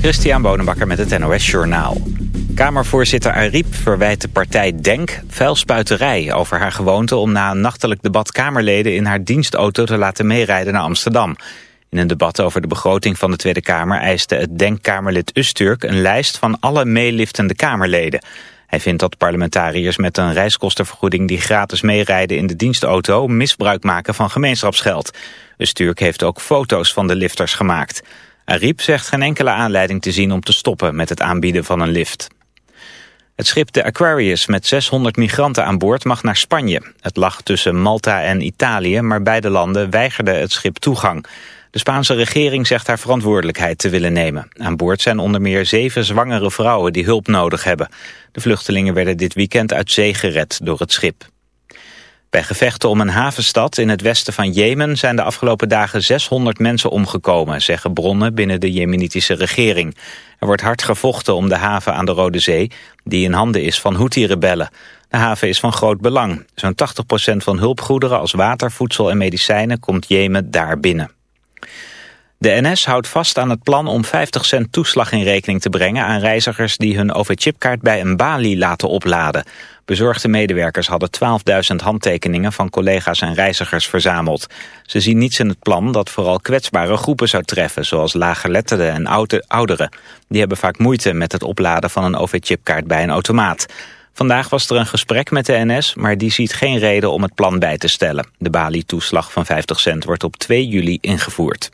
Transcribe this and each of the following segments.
Christian Bonenbakker met het NOS Journaal. Kamervoorzitter Ariep verwijt de partij DENK vuilspuiterij over haar gewoonte om na een nachtelijk debat Kamerleden in haar dienstauto te laten meerijden naar Amsterdam. In een debat over de begroting van de Tweede Kamer eiste het DENK-Kamerlid Usturk een lijst van alle meeliftende Kamerleden. Hij vindt dat parlementariërs met een reiskostenvergoeding die gratis meerijden in de dienstauto misbruik maken van gemeenschapsgeld. Usturk heeft ook foto's van de lifters gemaakt. Ariep zegt geen enkele aanleiding te zien om te stoppen met het aanbieden van een lift. Het schip de Aquarius met 600 migranten aan boord mag naar Spanje. Het lag tussen Malta en Italië, maar beide landen weigerden het schip toegang. De Spaanse regering zegt haar verantwoordelijkheid te willen nemen. Aan boord zijn onder meer zeven zwangere vrouwen die hulp nodig hebben. De vluchtelingen werden dit weekend uit zee gered door het schip. Bij gevechten om een havenstad in het westen van Jemen zijn de afgelopen dagen 600 mensen omgekomen, zeggen bronnen binnen de jemenitische regering. Er wordt hard gevochten om de haven aan de Rode Zee, die in handen is van Houthi-rebellen. De haven is van groot belang. Zo'n 80% van hulpgoederen als water, voedsel en medicijnen komt Jemen daar binnen. De NS houdt vast aan het plan om 50 cent toeslag in rekening te brengen aan reizigers die hun OV-chipkaart bij een balie laten opladen. Bezorgde medewerkers hadden 12.000 handtekeningen van collega's en reizigers verzameld. Ze zien niets in het plan dat vooral kwetsbare groepen zou treffen, zoals lagerletterden en ouderen. Die hebben vaak moeite met het opladen van een OV-chipkaart bij een automaat. Vandaag was er een gesprek met de NS, maar die ziet geen reden om het plan bij te stellen. De balie-toeslag van 50 cent wordt op 2 juli ingevoerd.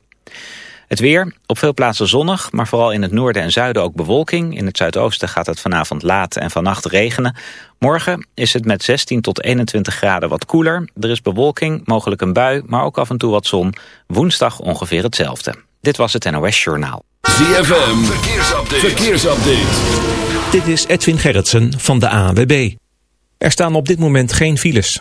Het weer, op veel plaatsen zonnig, maar vooral in het noorden en zuiden ook bewolking. In het zuidoosten gaat het vanavond laat en vannacht regenen. Morgen is het met 16 tot 21 graden wat koeler. Er is bewolking, mogelijk een bui, maar ook af en toe wat zon. Woensdag ongeveer hetzelfde. Dit was het NOS Journaal. ZFM, verkeersupdate. verkeersupdate. Dit is Edwin Gerritsen van de ANWB. Er staan op dit moment geen files.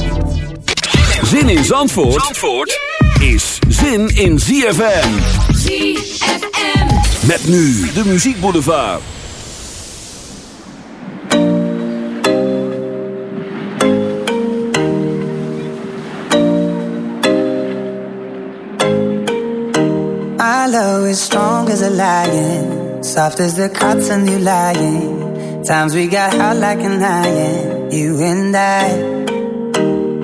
Zin in Zandvoort, Zandvoort is zin in ZFM. ZFM. Met nu de muziekboulevard. My love is strong as a lion, soft as the cotton you lying. Times we got hot like an iron, you and I.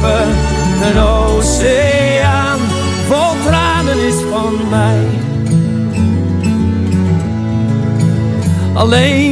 Kruipen. Een oceaan vol tranen is van mij. Alleen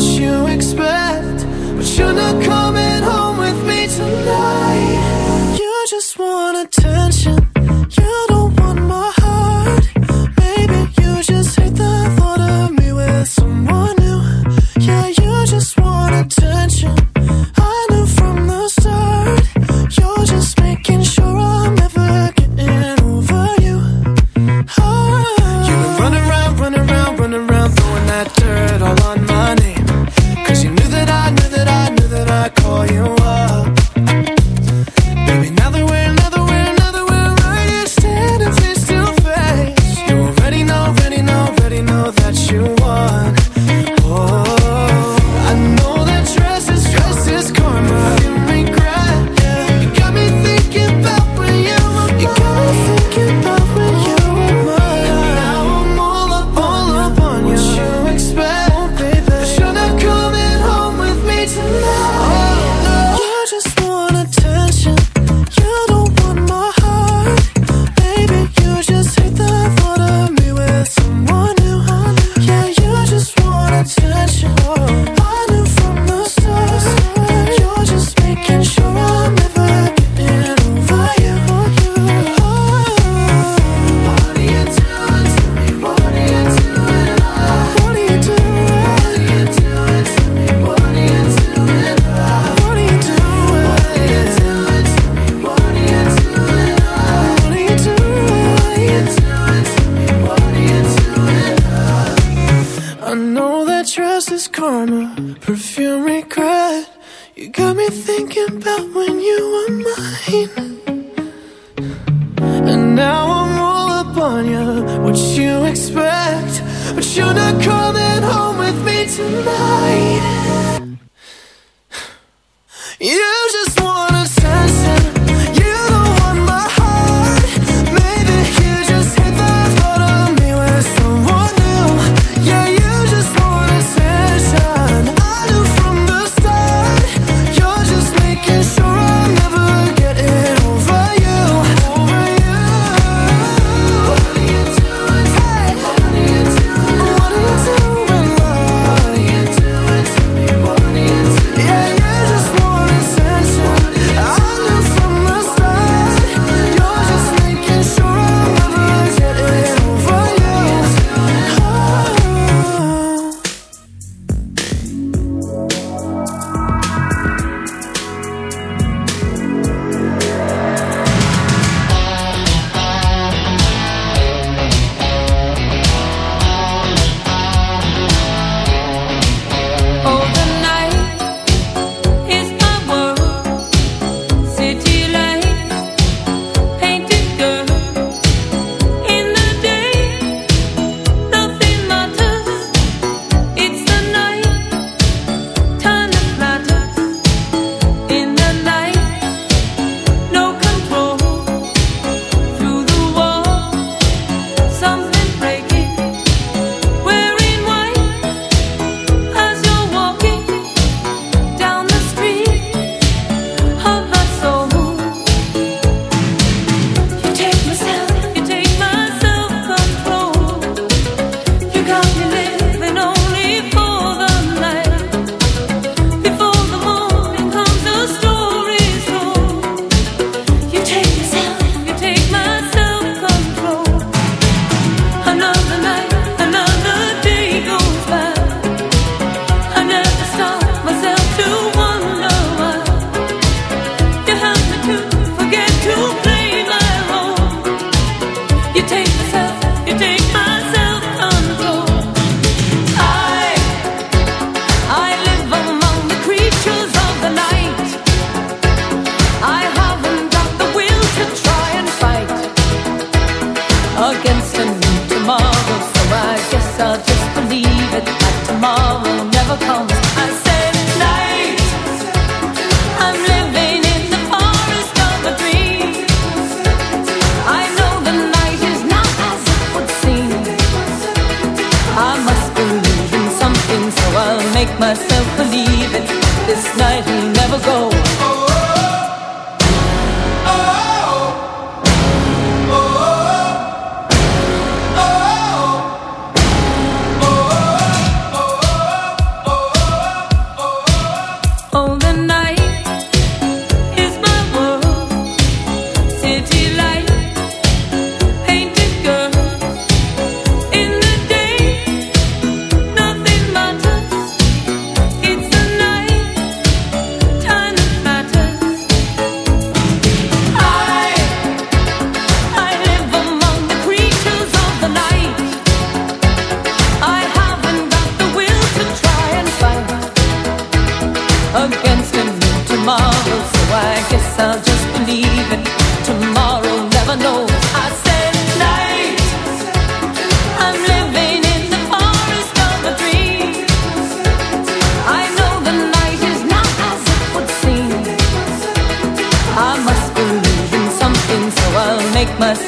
You expect? But you're not coming home with me tonight. You just want attention. You don't want my heart. Maybe you just hate the thought of me with someone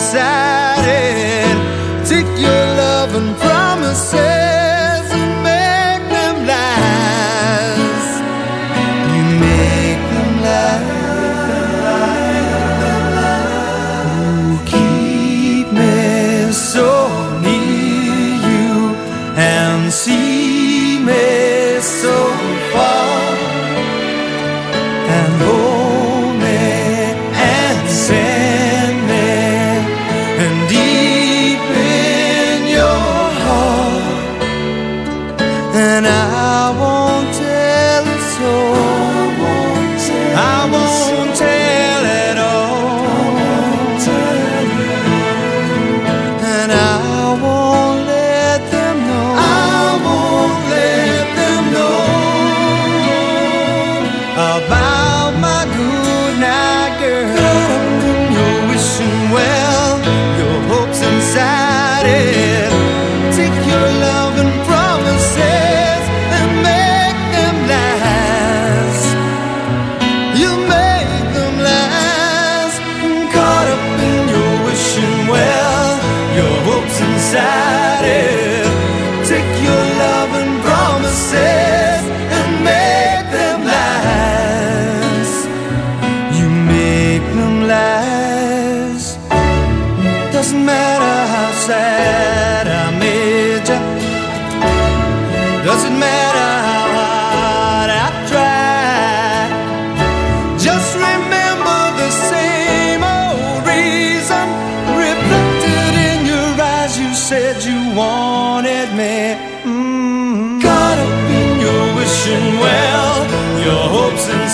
inside.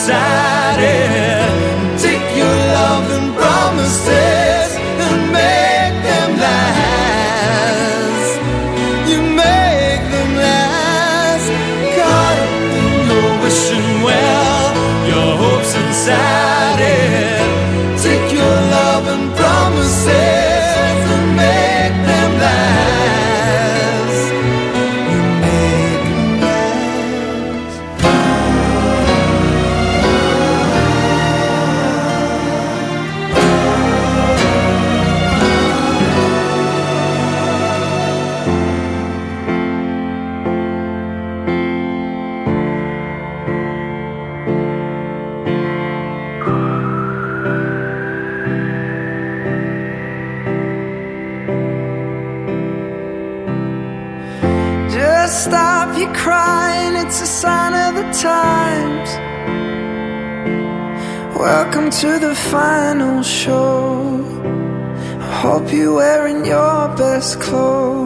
side. you wearing your best clothes.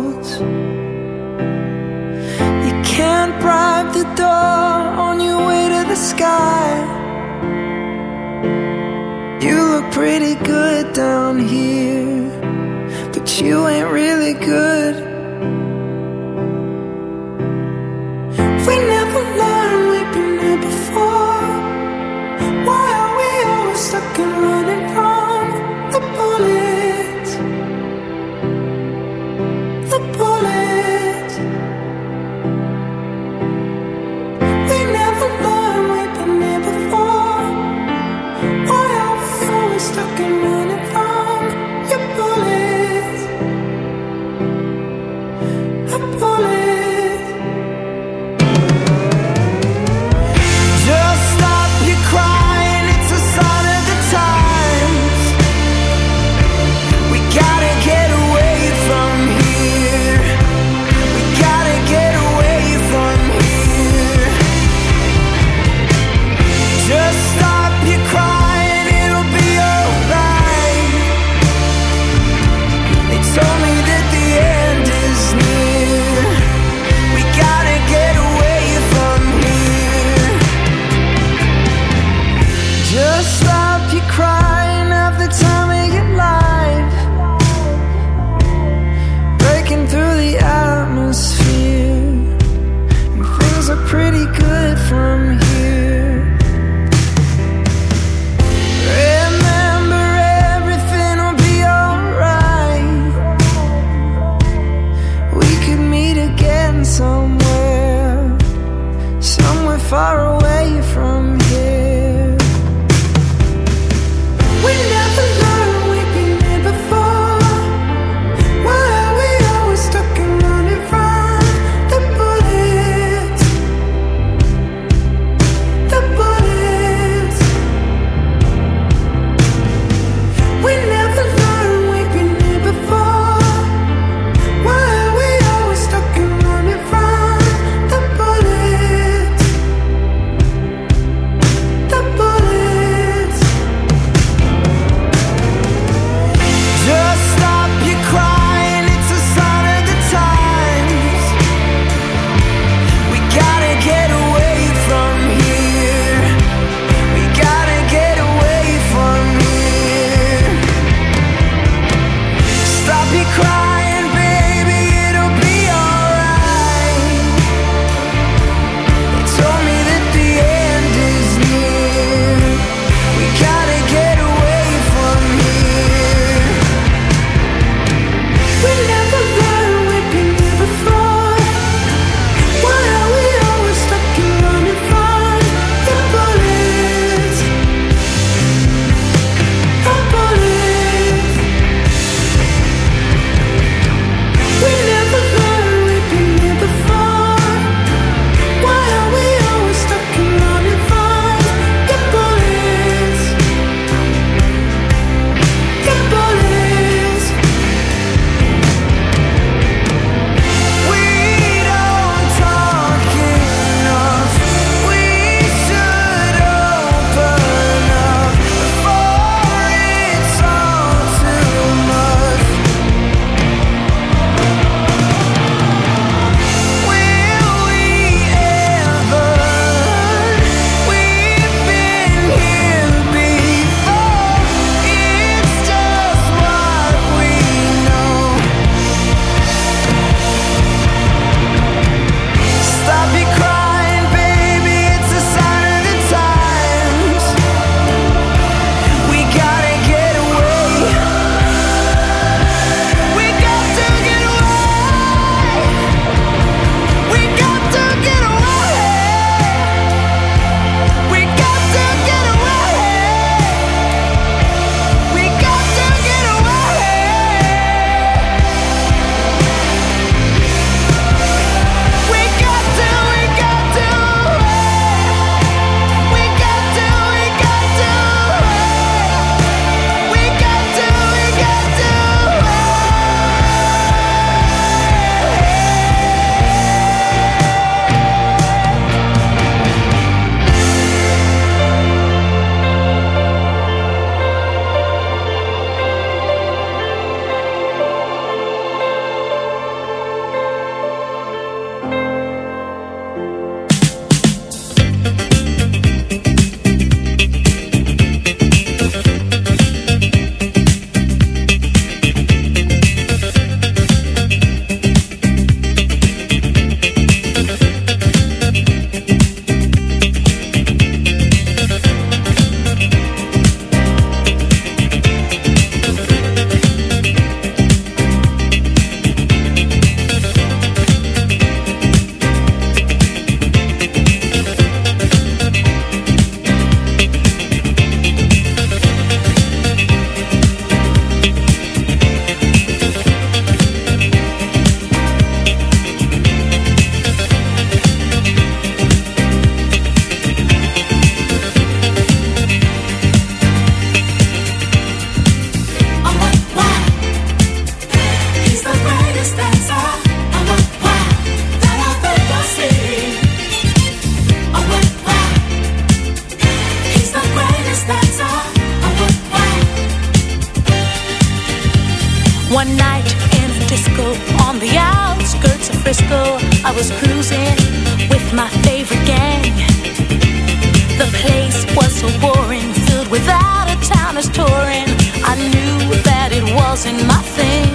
wasn't my thing.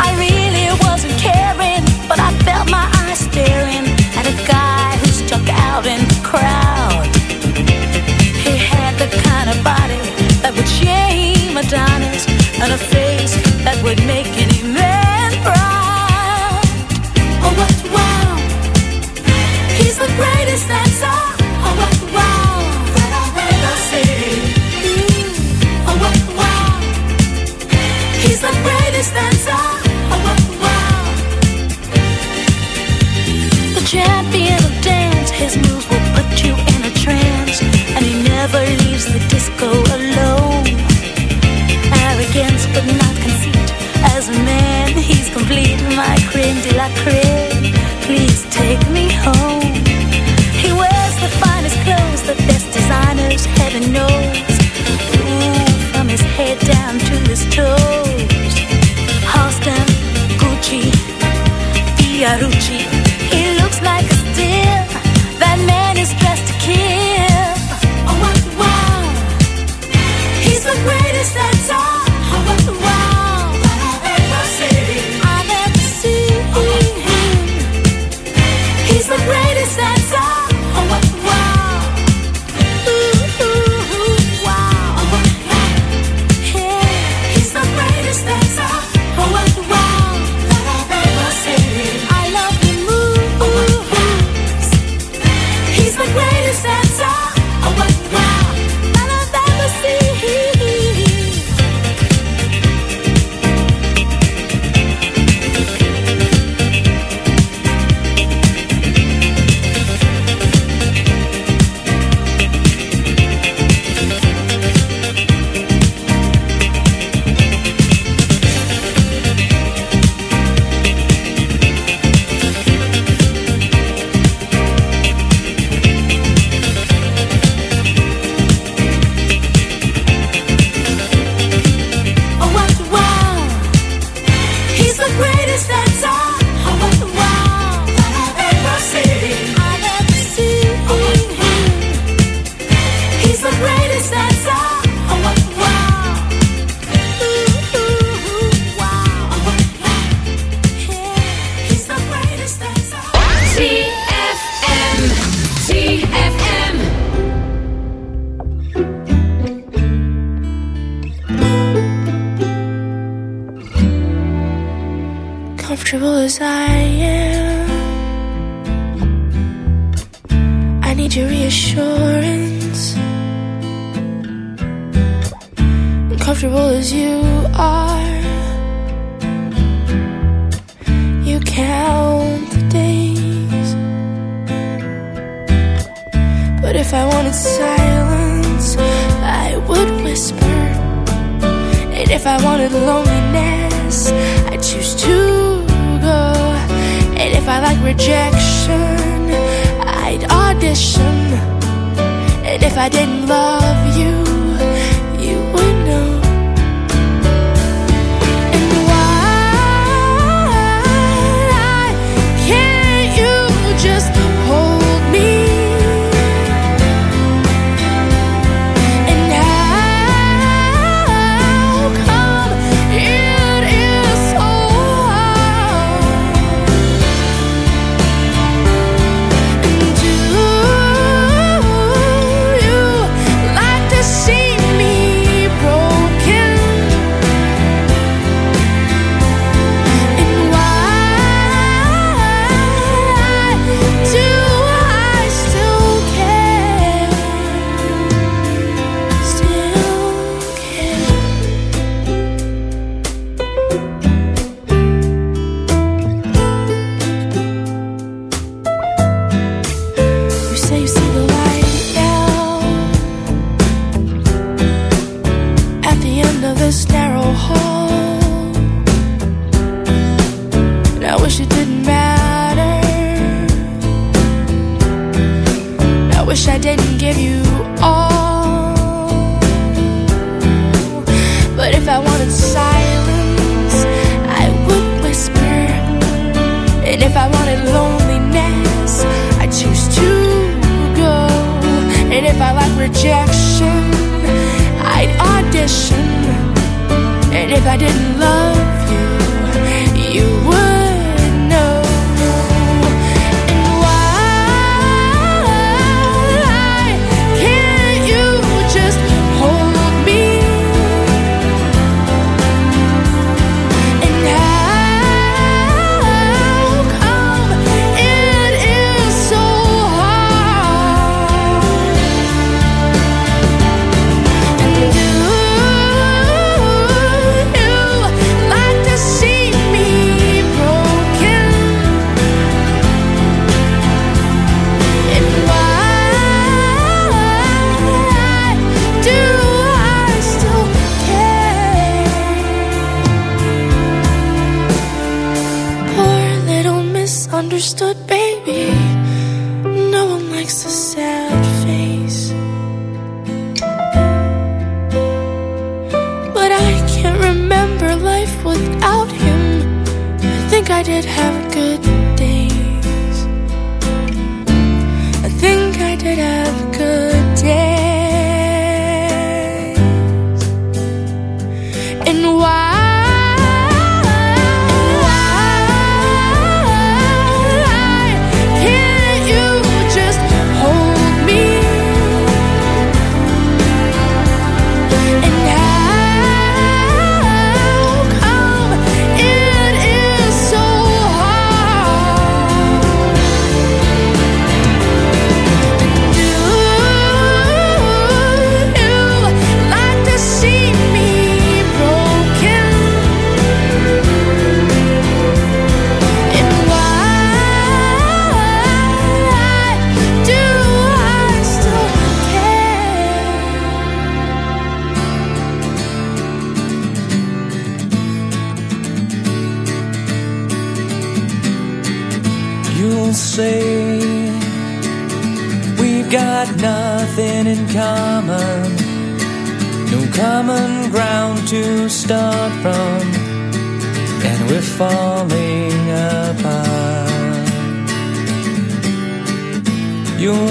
I really wasn't caring, but I felt my eyes staring at a guy who stuck out in the crowd. He had the kind of body that would shame Adonis and a face that would make any leaves the disco alone. Arrogance, but not conceit. As a man, he's complete. My creme de la creme. Please take me home. He wears the finest clothes, the best designers, heaven knows.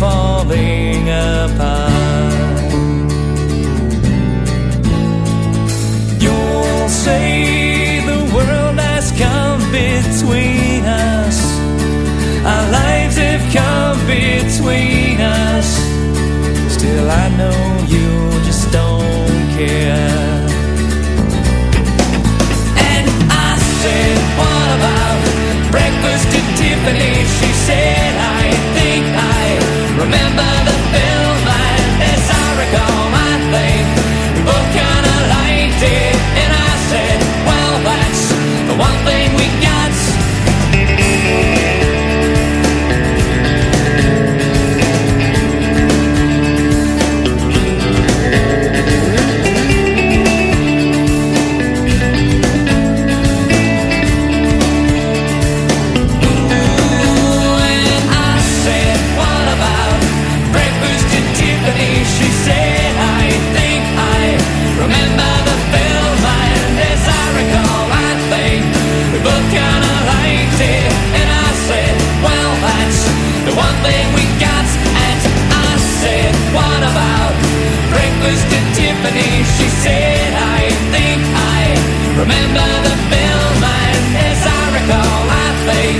falling apart. You'll say the world has come between us, our lives have come between us. Still, I know. was to Tiffany. She said, I think I remember the film. And as I recall, I think.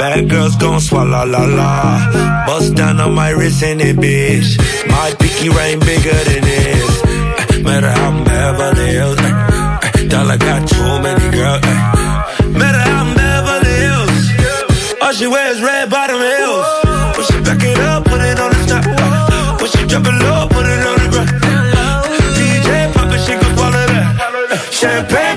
Bad girls gon' swallow la la. Bust down on my wrist and it, bitch. My pinky ring bigger than this. Eh, Matter how I'm Beverly Hills. eh, eh, Dollar got too many girls. eh. Matter how I'm Beverly Hills. All she wears red bottom heels. When she back it up, put it on the top. When she drop it low, put it on the ground. DJ pop it, she gon' swallow that. Champagne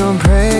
some praise.